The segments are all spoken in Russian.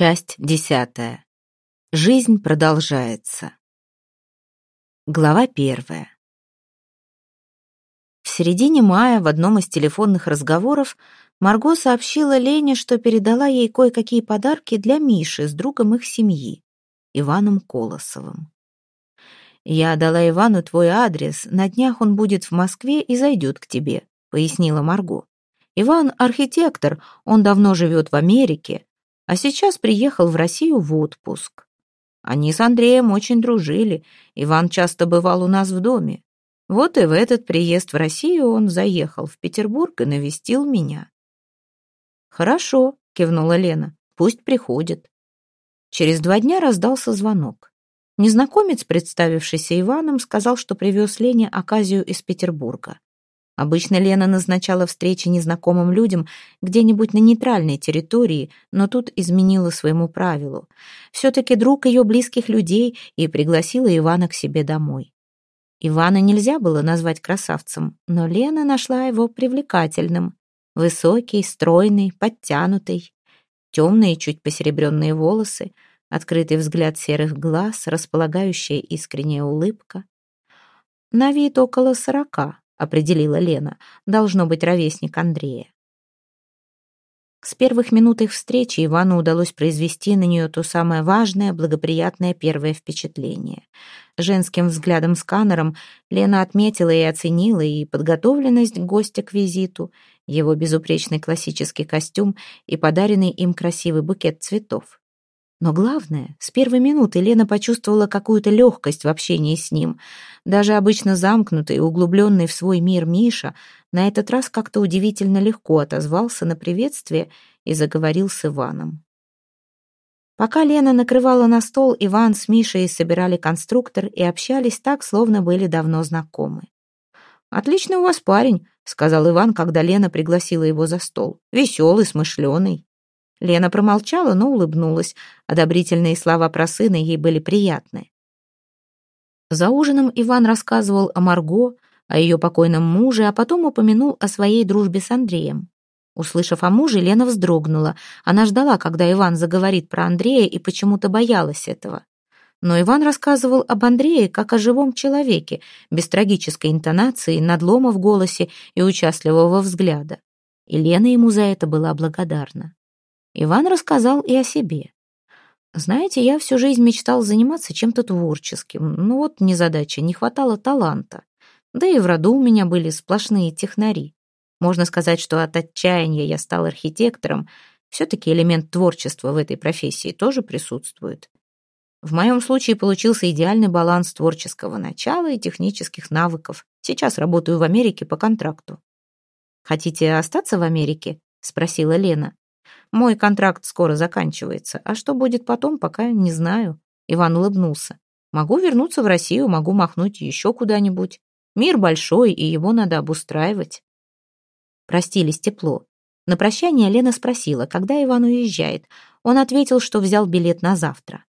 Часть десятая. Жизнь продолжается. Глава первая. В середине мая в одном из телефонных разговоров Марго сообщила Лене, что передала ей кое-какие подарки для Миши с другом их семьи, Иваном Колосовым. «Я дала Ивану твой адрес, на днях он будет в Москве и зайдет к тебе», — пояснила Марго. «Иван — архитектор, он давно живет в Америке, а сейчас приехал в Россию в отпуск. Они с Андреем очень дружили, Иван часто бывал у нас в доме. Вот и в этот приезд в Россию он заехал в Петербург и навестил меня. «Хорошо», — кивнула Лена, — «пусть приходит». Через два дня раздался звонок. Незнакомец, представившийся Иваном, сказал, что привез Лене оказию из Петербурга. Обычно Лена назначала встречи незнакомым людям где-нибудь на нейтральной территории, но тут изменила своему правилу. Все-таки друг ее близких людей и пригласила Ивана к себе домой. Ивана нельзя было назвать красавцем, но Лена нашла его привлекательным. Высокий, стройный, подтянутый. Темные, чуть посеребренные волосы, открытый взгляд серых глаз, располагающая искренняя улыбка. На вид около сорока, определила Лена. Должно быть ровесник Андрея. С первых минут их встречи Ивану удалось произвести на нее то самое важное, благоприятное первое впечатление. Женским взглядом-сканером Лена отметила и оценила и подготовленность гостя к визиту, его безупречный классический костюм и подаренный им красивый букет цветов. Но главное, с первой минуты Лена почувствовала какую-то легкость в общении с ним. Даже обычно замкнутый и углубленный в свой мир Миша на этот раз как-то удивительно легко отозвался на приветствие и заговорил с Иваном. Пока Лена накрывала на стол, Иван с Мишей собирали конструктор и общались так, словно были давно знакомы. «Отличный у вас парень», — сказал Иван, когда Лена пригласила его за стол. «Веселый, смышленый». Лена промолчала, но улыбнулась. Одобрительные слова про сына ей были приятны. За ужином Иван рассказывал о Марго, о ее покойном муже, а потом упомянул о своей дружбе с Андреем. Услышав о муже, Лена вздрогнула. Она ждала, когда Иван заговорит про Андрея, и почему-то боялась этого. Но Иван рассказывал об Андрее как о живом человеке, без трагической интонации, надлома в голосе и участливого взгляда. И Лена ему за это была благодарна. Иван рассказал и о себе. Знаете, я всю жизнь мечтал заниматься чем-то творческим. Ну вот незадача, не хватало таланта. Да и в роду у меня были сплошные технари. Можно сказать, что от отчаяния я стал архитектором. Все-таки элемент творчества в этой профессии тоже присутствует. В моем случае получился идеальный баланс творческого начала и технических навыков. Сейчас работаю в Америке по контракту. «Хотите остаться в Америке?» — спросила Лена. Мой контракт скоро заканчивается, а что будет потом, пока не знаю. Иван улыбнулся. Могу вернуться в Россию, могу махнуть еще куда-нибудь. Мир большой, и его надо обустраивать. Простились тепло. На прощание Лена спросила, когда Иван уезжает. Он ответил, что взял билет на завтра.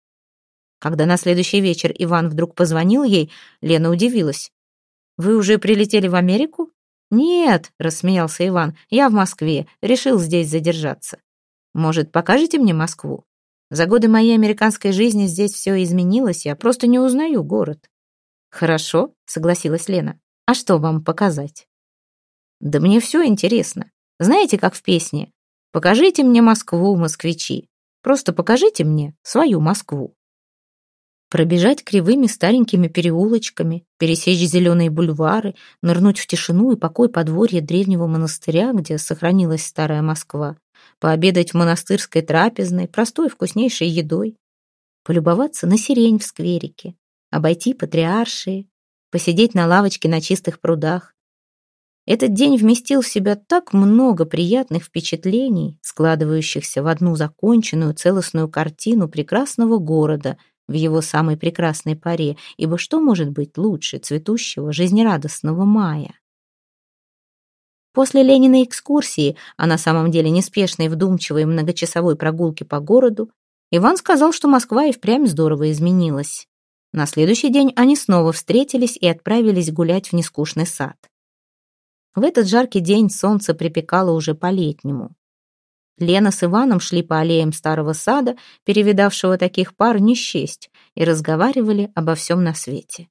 Когда на следующий вечер Иван вдруг позвонил ей, Лена удивилась. «Вы уже прилетели в Америку?» «Нет», — рассмеялся Иван, — «я в Москве, решил здесь задержаться». Может, покажете мне Москву? За годы моей американской жизни здесь все изменилось, я просто не узнаю город». «Хорошо», — согласилась Лена. «А что вам показать?» «Да мне все интересно. Знаете, как в песне? Покажите мне Москву, москвичи. Просто покажите мне свою Москву». Пробежать кривыми старенькими переулочками, пересечь зеленые бульвары, нырнуть в тишину и покой подворья древнего монастыря, где сохранилась старая Москва, пообедать в монастырской трапезной, простой вкуснейшей едой, полюбоваться на сирень в скверике, обойти патриаршие, посидеть на лавочке на чистых прудах. Этот день вместил в себя так много приятных впечатлений, складывающихся в одну законченную целостную картину прекрасного города в его самой прекрасной паре, ибо что может быть лучше цветущего, жизнерадостного мая? После Лениной экскурсии, а на самом деле неспешной, вдумчивой многочасовой прогулки по городу, Иван сказал, что Москва и впрямь здорово изменилась. На следующий день они снова встретились и отправились гулять в нескучный сад. В этот жаркий день солнце припекало уже по-летнему. Лена с Иваном шли по аллеям старого сада, перевидавшего таких пар не и разговаривали обо всем на свете.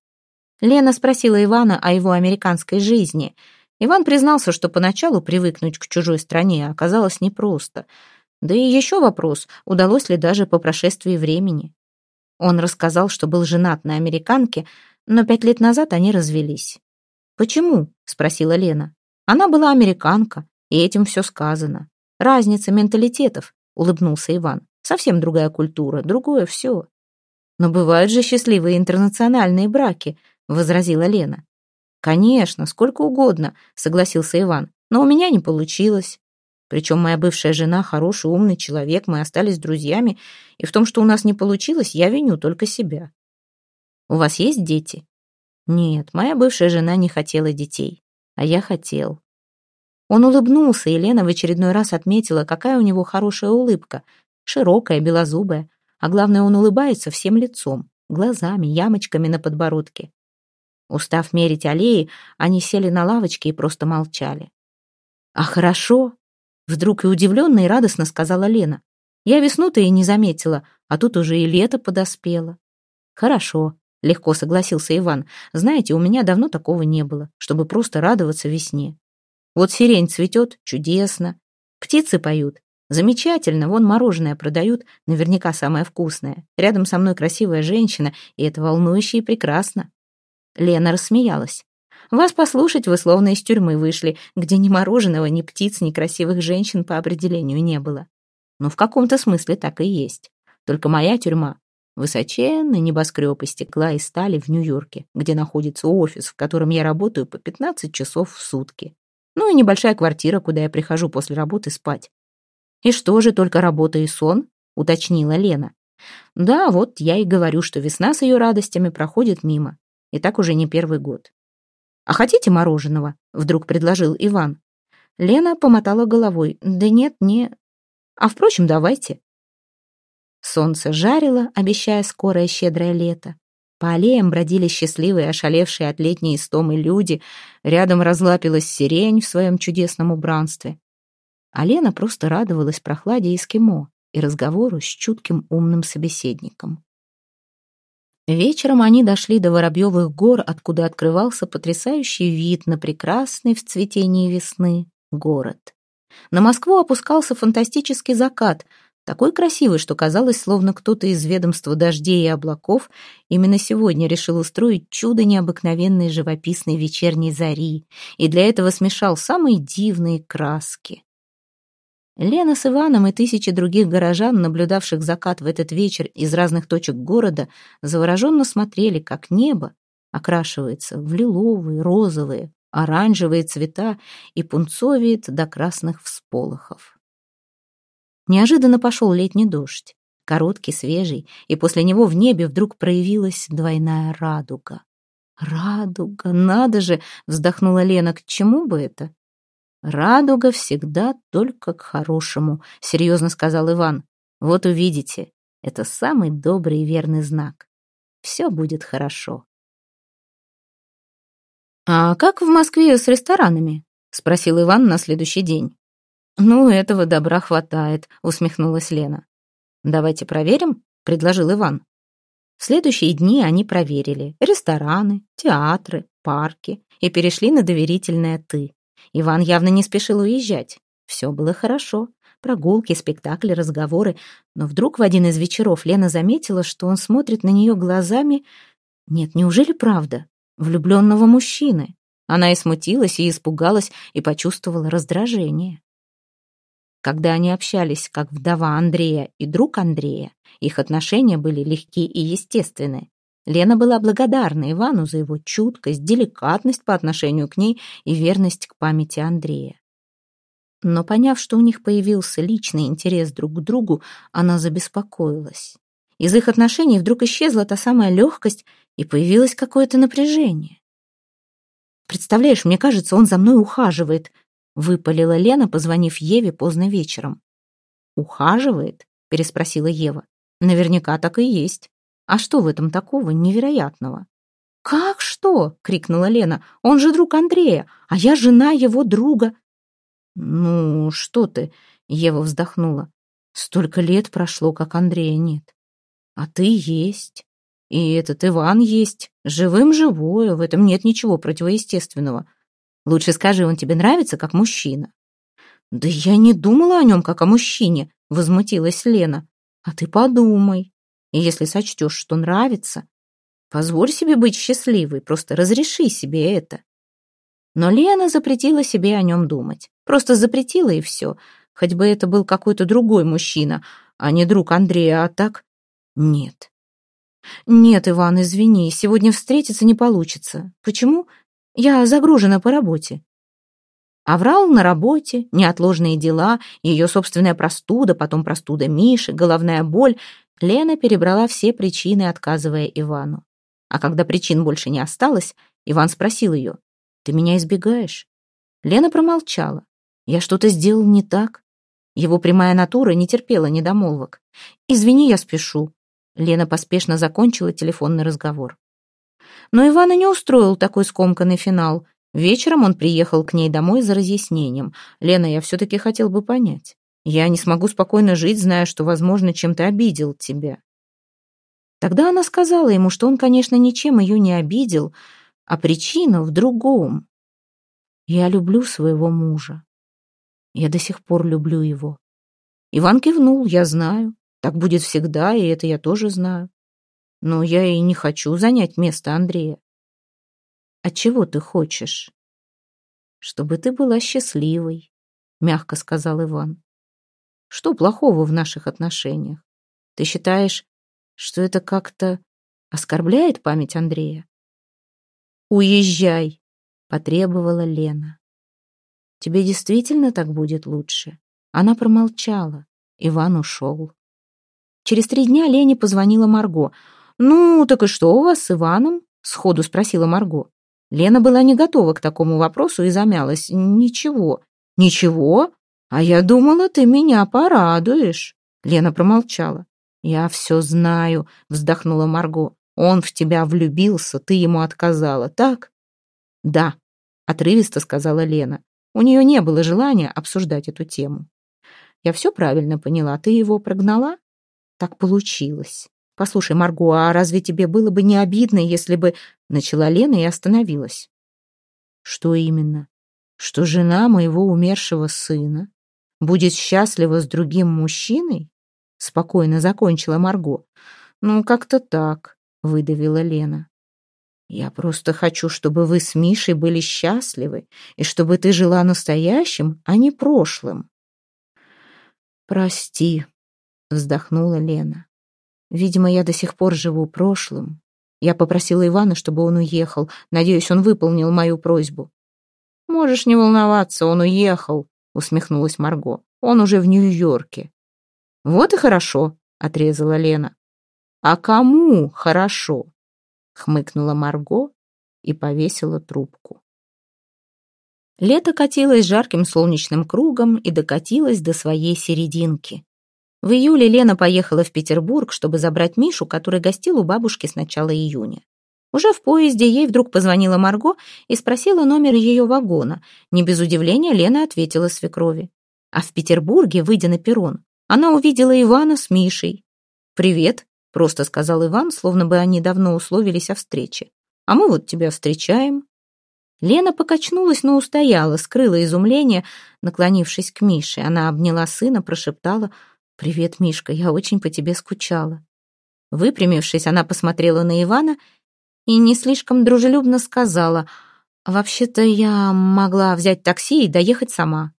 Лена спросила Ивана о его американской жизни. Иван признался, что поначалу привыкнуть к чужой стране оказалось непросто. Да и еще вопрос, удалось ли даже по прошествии времени. Он рассказал, что был женат на американке, но пять лет назад они развелись. «Почему?» — спросила Лена. «Она была американка, и этим все сказано. Разница менталитетов», — улыбнулся Иван. «Совсем другая культура, другое все». «Но бывают же счастливые интернациональные браки», — возразила Лена. «Конечно, сколько угодно», — согласился Иван. «Но у меня не получилось. Причем моя бывшая жена хороший, умный человек, мы остались друзьями, и в том, что у нас не получилось, я виню только себя». «У вас есть дети?» «Нет, моя бывшая жена не хотела детей, а я хотел. Он улыбнулся, и Лена в очередной раз отметила, какая у него хорошая улыбка, широкая, белозубая, а главное, он улыбается всем лицом, глазами, ямочками на подбородке. Устав мерить аллеи, они сели на лавочке и просто молчали. «А хорошо!» — вдруг и удивленно и радостно сказала Лена. «Я весну-то и не заметила, а тут уже и лето подоспело». «Хорошо», — легко согласился Иван. «Знаете, у меня давно такого не было, чтобы просто радоваться весне. Вот сирень цветет, чудесно. Птицы поют. Замечательно, вон мороженое продают, наверняка самое вкусное. Рядом со мной красивая женщина, и это волнующе и прекрасно. Лена рассмеялась. Вас послушать, вы словно из тюрьмы вышли, где ни мороженого, ни птиц, ни красивых женщин по определению не было. Ну, в каком-то смысле так и есть. Только моя тюрьма — высоченный небоскреб из стекла и стали в Нью-Йорке, где находится офис, в котором я работаю по 15 часов в сутки. Ну и небольшая квартира, куда я прихожу после работы спать. «И что же, только работа и сон?» — уточнила Лена. «Да, вот я и говорю, что весна с ее радостями проходит мимо. И так уже не первый год». «А хотите мороженого?» — вдруг предложил Иван. Лена помотала головой. «Да нет, не... А, впрочем, давайте». Солнце жарило, обещая скорое щедрое лето. По аллеям бродили счастливые, ошалевшие от летней истомы люди. Рядом разлапилась сирень в своем чудесном убранстве. А Лена просто радовалась прохладе эскимо и разговору с чутким умным собеседником. Вечером они дошли до Воробьевых гор, откуда открывался потрясающий вид на прекрасный в цветении весны город. На Москву опускался фантастический закат — такой красивый, что казалось, словно кто-то из ведомства дождей и облаков именно сегодня решил устроить чудо необыкновенной живописной вечерней зари и для этого смешал самые дивные краски. Лена с Иваном и тысячи других горожан, наблюдавших закат в этот вечер из разных точек города, завороженно смотрели, как небо окрашивается в лиловые, розовые, оранжевые цвета и пунцовеет до красных всполохов. Неожиданно пошел летний дождь, короткий, свежий, и после него в небе вдруг проявилась двойная радуга. «Радуга, надо же!» — вздохнула Лена. «К чему бы это?» «Радуга всегда только к хорошему», — серьезно сказал Иван. «Вот увидите, это самый добрый и верный знак. Все будет хорошо». «А как в Москве с ресторанами?» — спросил Иван на следующий день. «Ну, этого добра хватает», — усмехнулась Лена. «Давайте проверим», — предложил Иван. В следующие дни они проверили рестораны, театры, парки и перешли на доверительное «ты». Иван явно не спешил уезжать. Все было хорошо. Прогулки, спектакли, разговоры. Но вдруг в один из вечеров Лена заметила, что он смотрит на нее глазами... Нет, неужели правда? Влюбленного мужчины. Она и смутилась, и испугалась, и почувствовала раздражение. Когда они общались как вдова Андрея и друг Андрея, их отношения были легки и естественны. Лена была благодарна Ивану за его чуткость, деликатность по отношению к ней и верность к памяти Андрея. Но поняв, что у них появился личный интерес друг к другу, она забеспокоилась. Из их отношений вдруг исчезла та самая легкость, и появилось какое-то напряжение. «Представляешь, мне кажется, он за мной ухаживает», выпалила Лена, позвонив Еве поздно вечером. «Ухаживает?» — переспросила Ева. «Наверняка так и есть. А что в этом такого невероятного?» «Как что?» — крикнула Лена. «Он же друг Андрея, а я жена его друга». «Ну, что ты? Ева вздохнула. Столько лет прошло, как Андрея нет. А ты есть. И этот Иван есть. Живым живое, в этом нет ничего противоестественного. Лучше скажи, он тебе нравится как мужчина? Да я не думала о нем как о мужчине, возмутилась Лена. А ты подумай. И если сочтешь, что нравится, позволь себе быть счастливой, просто разреши себе это. Но Лена запретила себе о нем думать. Просто запретила и все. Хоть бы это был какой-то другой мужчина, а не друг Андрея, а так... Нет. Нет, Иван, извини, сегодня встретиться не получится. Почему? Я загружена по работе. Аврал на работе, неотложные дела, ее собственная простуда, потом простуда Миши, головная боль. Лена перебрала все причины, отказывая Ивану. А когда причин больше не осталось, Иван спросил ее, «Ты меня избегаешь?» Лена промолчала. «Я что-то сделал не так?» Его прямая натура не терпела недомолвок. «Извини, я спешу». Лена поспешно закончила телефонный разговор. Но Ивана не устроил такой скомканный финал. Вечером он приехал к ней домой за разъяснением. «Лена, я все-таки хотел бы понять. Я не смогу спокойно жить, зная, что, возможно, чем-то обидел тебя». Тогда она сказала ему, что он, конечно, ничем ее не обидел, а причина в другом. «Я люблю своего мужа. Я до сих пор люблю его». Иван кивнул, «Я знаю. Так будет всегда, и это я тоже знаю. Но я и не хочу занять место Андрея. А чего ты хочешь? Чтобы ты была счастливой, мягко сказал Иван. Что плохого в наших отношениях? Ты считаешь, что это как-то оскорбляет память Андрея? Уезжай, потребовала Лена. Тебе действительно так будет лучше? Она промолчала. Иван ушел. Через три дня Лене позвонила Марго. «Ну, так и что у вас с Иваном?» — сходу спросила Марго. Лена была не готова к такому вопросу и замялась. «Ничего». «Ничего? А я думала, ты меня порадуешь». Лена промолчала. «Я все знаю», — вздохнула Марго. «Он в тебя влюбился, ты ему отказала, так?» «Да», — отрывисто сказала Лена. У нее не было желания обсуждать эту тему. «Я все правильно поняла. Ты его прогнала?» «Так получилось. «Послушай, Марго, а разве тебе было бы не обидно, если бы...» Начала Лена и остановилась. «Что именно? Что жена моего умершего сына будет счастлива с другим мужчиной?» Спокойно закончила Марго. «Ну, как-то так», — выдавила Лена. «Я просто хочу, чтобы вы с Мишей были счастливы, и чтобы ты жила настоящим, а не прошлым». «Прости», — вздохнула Лена. Видимо, я до сих пор живу прошлым. Я попросила Ивана, чтобы он уехал. Надеюсь, он выполнил мою просьбу. «Можешь не волноваться, он уехал», — усмехнулась Марго. «Он уже в Нью-Йорке». «Вот и хорошо», — отрезала Лена. «А кому хорошо?» — хмыкнула Марго и повесила трубку. Лето катилось жарким солнечным кругом и докатилось до своей серединки. В июле Лена поехала в Петербург, чтобы забрать Мишу, который гостил у бабушки с начала июня. Уже в поезде ей вдруг позвонила Марго и спросила номер ее вагона. Не без удивления Лена ответила свекрови. А в Петербурге, выйдя на перрон, она увидела Ивана с Мишей. «Привет», — просто сказал Иван, словно бы они давно условились о встрече. «А мы вот тебя встречаем». Лена покачнулась, но устояла, скрыла изумление, наклонившись к Мише. Она обняла сына, прошептала «Привет, Мишка, я очень по тебе скучала». Выпрямившись, она посмотрела на Ивана и не слишком дружелюбно сказала, «Вообще-то я могла взять такси и доехать сама».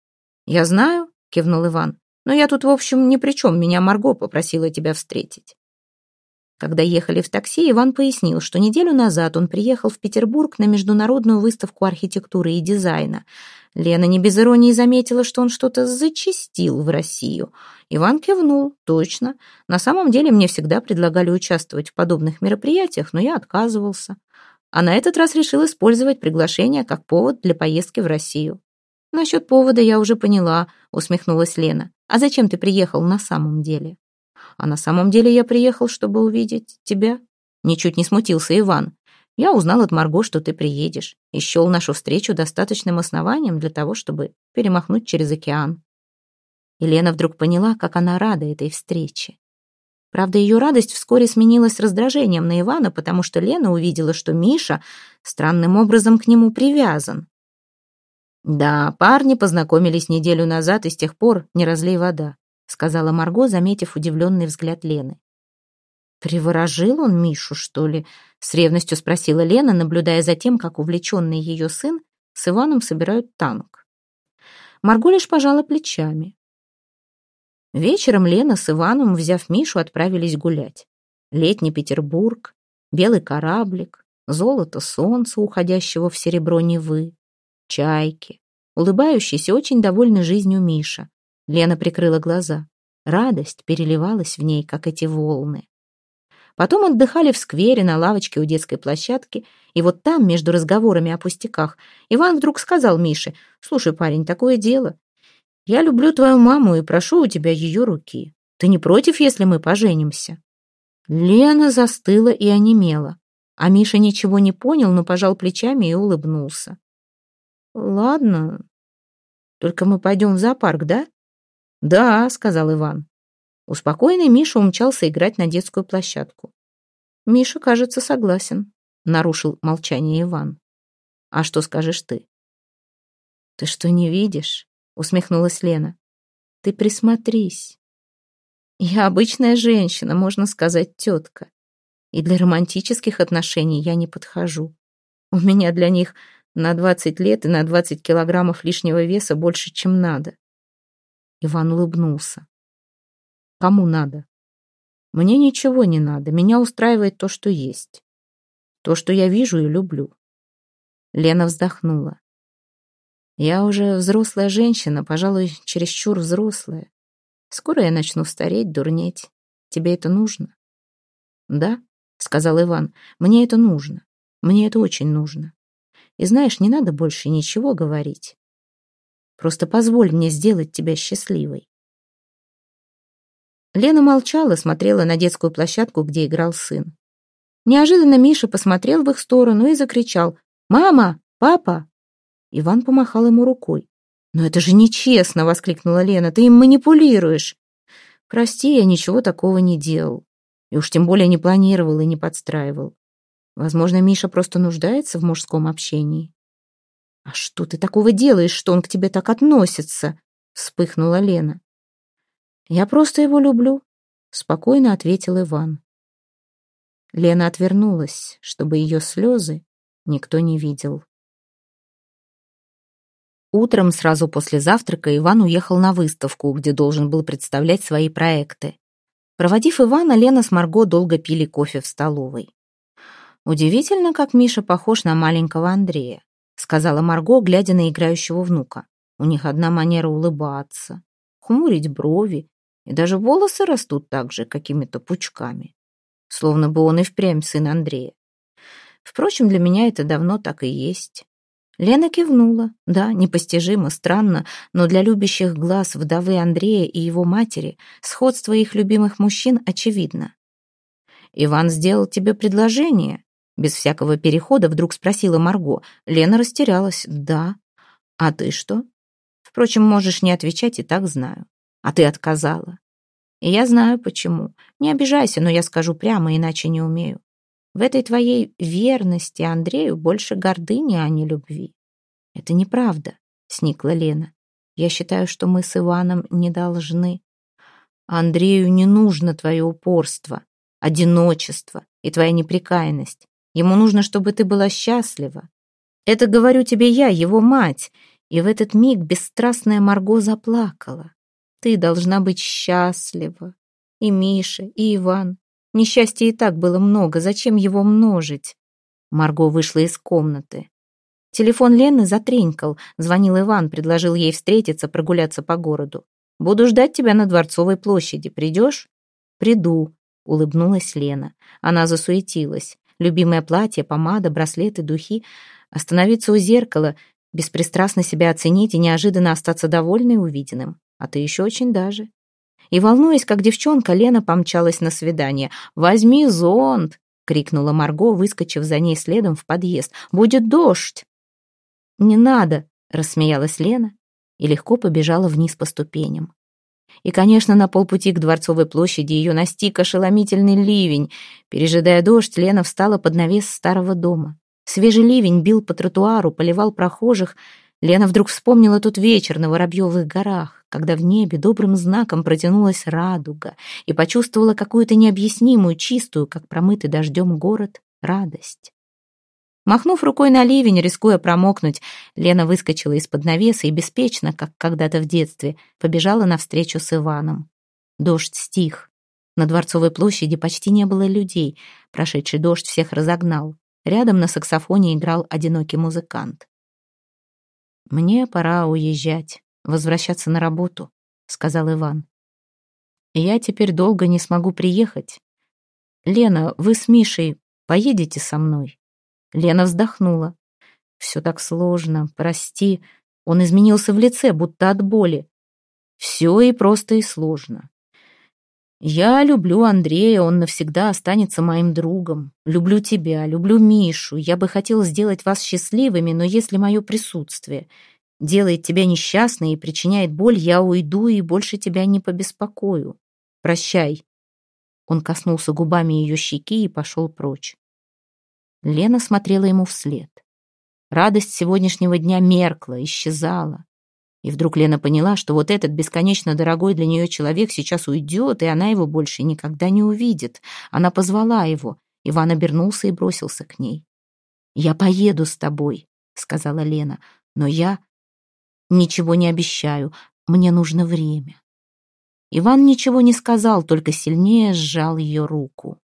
«Я знаю», — кивнул Иван, «но я тут, в общем, ни при чем, меня Марго попросила тебя встретить». Когда ехали в такси, Иван пояснил, что неделю назад он приехал в Петербург на международную выставку архитектуры и дизайна. Лена не без иронии заметила, что он что-то зачастил в Россию. Иван кивнул. «Точно. На самом деле мне всегда предлагали участвовать в подобных мероприятиях, но я отказывался. А на этот раз решил использовать приглашение как повод для поездки в Россию». «Насчет повода я уже поняла», — усмехнулась Лена. «А зачем ты приехал на самом деле?» А на самом деле я приехал, чтобы увидеть тебя. Ничуть не смутился Иван. Я узнал от Марго, что ты приедешь, и счел нашу встречу достаточным основанием для того, чтобы перемахнуть через океан. И Лена вдруг поняла, как она рада этой встрече. Правда, ее радость вскоре сменилась раздражением на Ивана, потому что Лена увидела, что Миша странным образом к нему привязан. «Да, парни познакомились неделю назад, и с тех пор не разлей вода», сказала Марго, заметив удивленный взгляд Лены. «Приворожил он Мишу, что ли?» с ревностью спросила Лена, наблюдая за тем, как увлеченный ее сын с Иваном собирают танк. Марго лишь пожала плечами. Вечером Лена с Иваном, взяв Мишу, отправились гулять. Летний Петербург, белый кораблик, золото солнца, уходящего в серебро Невы, чайки, улыбающийся, очень довольный жизнью Миша. Лена прикрыла глаза. Радость переливалась в ней, как эти волны. Потом отдыхали в сквере на лавочке у детской площадки, и вот там, между разговорами о пустяках, Иван вдруг сказал Мише, «Слушай, парень, такое дело. Я люблю твою маму и прошу у тебя ее руки. Ты не против, если мы поженимся?» Лена застыла и онемела. А Миша ничего не понял, но пожал плечами и улыбнулся. «Ладно. Только мы пойдем в зоопарк, да?» «Да», — сказал Иван. Успокоенный Миша умчался играть на детскую площадку. «Миша, кажется, согласен», — нарушил молчание Иван. «А что скажешь ты?» «Ты что, не видишь?» усмехнулась Лена. Ты присмотрись. Я обычная женщина, можно сказать, тетка. И для романтических отношений я не подхожу. У меня для них на 20 лет и на 20 килограммов лишнего веса больше, чем надо. Иван улыбнулся. Кому надо? Мне ничего не надо, меня устраивает то, что есть. То, что я вижу и люблю. Лена вздохнула. Я уже взрослая женщина, пожалуй, чересчур взрослая. Скоро я начну стареть, дурнеть. Тебе это нужно? Да, сказал Иван, мне это нужно. Мне это очень нужно. И знаешь, не надо больше ничего говорить. Просто позволь мне сделать тебя счастливой. Лена молчала, смотрела на детскую площадку, где играл сын. Неожиданно Миша посмотрел в их сторону и закричал «Мама! Папа!» Иван помахал ему рукой. «Но это же нечестно!» — воскликнула Лена. «Ты им манипулируешь!» «Прости, я ничего такого не делал. И уж тем более не планировал и не подстраивал. Возможно, Миша просто нуждается в мужском общении». «А что ты такого делаешь, что он к тебе так относится?» — вспыхнула Лена. «Я просто его люблю», — спокойно ответил Иван. Лена отвернулась, чтобы ее слезы никто не видел. Утром, сразу после завтрака, Иван уехал на выставку, где должен был представлять свои проекты. Проводив Ивана, Лена с Марго долго пили кофе в столовой. «Удивительно, как Миша похож на маленького Андрея», сказала Марго, глядя на играющего внука. «У них одна манера улыбаться, хмурить брови, и даже волосы растут так же, какими-то пучками. Словно бы он и впрямь сын Андрея. Впрочем, для меня это давно так и есть. Лена кивнула. Да, непостижимо, странно, но для любящих глаз вдовы Андрея и его матери сходство их любимых мужчин очевидно. «Иван сделал тебе предложение?» Без всякого перехода вдруг спросила Марго. Лена растерялась. «Да». «А ты что?» «Впрочем, можешь не отвечать, и так знаю. А ты отказала». «И я знаю, почему. Не обижайся, но я скажу прямо, иначе не умею. В этой твоей верности Андрею больше гордыни, а не любви. Это неправда, сникла Лена. Я считаю, что мы с Иваном не должны. Андрею не нужно твое упорство, одиночество и твоя неприкаянность. Ему нужно, чтобы ты была счастлива. Это говорю тебе я, его мать. И в этот миг бесстрастная Марго заплакала. Ты должна быть счастлива. И Миша, и Иван. Несчастья и так было много, зачем его множить? Марго вышла из комнаты. Телефон Лены затренькал. Звонил Иван, предложил ей встретиться, прогуляться по городу. «Буду ждать тебя на Дворцовой площади. Придешь?» «Приду», — улыбнулась Лена. Она засуетилась. Любимое платье, помада, браслеты, духи. Остановиться у зеркала, беспристрастно себя оценить и неожиданно остаться довольной увиденным. А ты еще очень даже. И, волнуясь, как девчонка, Лена помчалась на свидание. «Возьми зонт!» — крикнула Марго, выскочив за ней следом в подъезд. «Будет дождь!» «Не надо!» — рассмеялась Лена и легко побежала вниз по ступеням. И, конечно, на полпути к Дворцовой площади ее настиг ошеломительный ливень. Пережидая дождь, Лена встала под навес старого дома. Свежий ливень бил по тротуару, поливал прохожих. Лена вдруг вспомнила тот вечер на Воробьевых горах, когда в небе добрым знаком протянулась радуга и почувствовала какую-то необъяснимую, чистую, как промытый дождем город, радость. Махнув рукой на ливень, рискуя промокнуть, Лена выскочила из-под навеса и беспечно, как когда-то в детстве, побежала навстречу с Иваном. Дождь стих. На Дворцовой площади почти не было людей. Прошедший дождь всех разогнал. Рядом на саксофоне играл одинокий музыкант. «Мне пора уезжать, возвращаться на работу», — сказал Иван. «Я теперь долго не смогу приехать. Лена, вы с Мишей поедете со мной?» Лена вздохнула. «Все так сложно, прости». Он изменился в лице, будто от боли. «Все и просто и сложно. Я люблю Андрея, он навсегда останется моим другом. Люблю тебя, люблю Мишу. Я бы хотел сделать вас счастливыми, но если мое присутствие делает тебя несчастной и причиняет боль, я уйду и больше тебя не побеспокою. Прощай». Он коснулся губами ее щеки и пошел прочь. Лена смотрела ему вслед. Радость сегодняшнего дня меркла, исчезала. И вдруг Лена поняла, что вот этот бесконечно дорогой для нее человек сейчас уйдет, и она его больше никогда не увидит. Она позвала его. Иван обернулся и бросился к ней. «Я поеду с тобой», — сказала Лена, — «но я ничего не обещаю, мне нужно время». Иван ничего не сказал, только сильнее сжал ее руку.